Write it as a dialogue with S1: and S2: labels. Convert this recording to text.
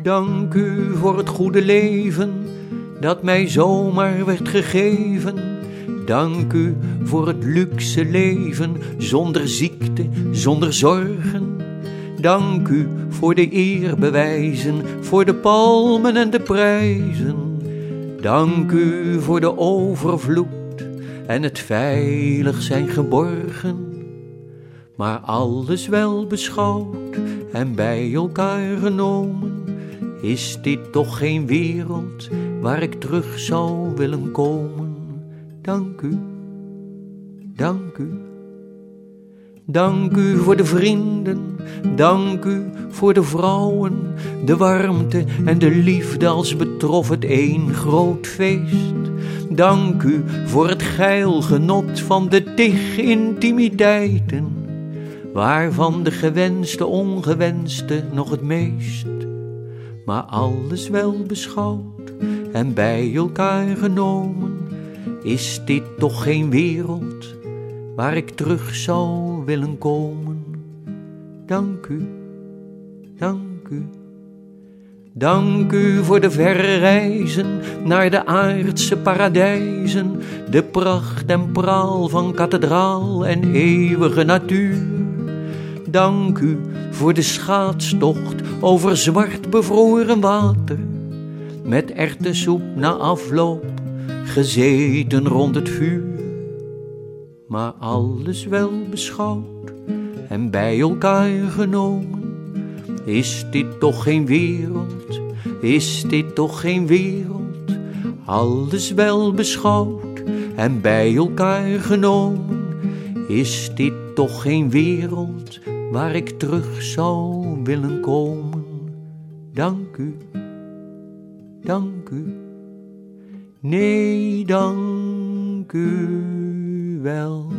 S1: Dank u voor het goede leven dat mij zomaar werd gegeven. Dank u voor het luxe leven zonder ziekte, zonder zorgen. Dank u voor de eerbewijzen, voor de palmen en de prijzen. Dank u voor de overvloed en het veilig zijn geborgen. Maar alles wel beschouwd en bij elkaar genomen, is dit toch geen wereld waar ik terug zou willen komen. Dank u, dank u. Dank u voor de vrienden, dank u voor de vrouwen, de warmte en de liefde als betrof het één groot feest. Dank u voor het geil genot van de tig intimiteiten, waarvan de gewenste ongewenste nog het meest. Maar alles wel beschouwd en bij elkaar genomen, is dit toch geen wereld waar ik terug zou willen komen. Dank u, dank u. Dank u voor de verre reizen naar de aardse paradijzen, de pracht en praal van kathedraal en eeuwige natuur. Dank u voor de schaatstocht over zwart bevroren water, met erwtensoep na afloop, gezeten rond het vuur. Maar alles wel beschouwd en bij elkaar genomen. Is dit toch geen wereld, is dit toch geen wereld, alles wel beschouwd en bij elkaar genomen. Is dit toch geen wereld waar ik terug zou willen komen? Dank u, dank u, nee dank u. well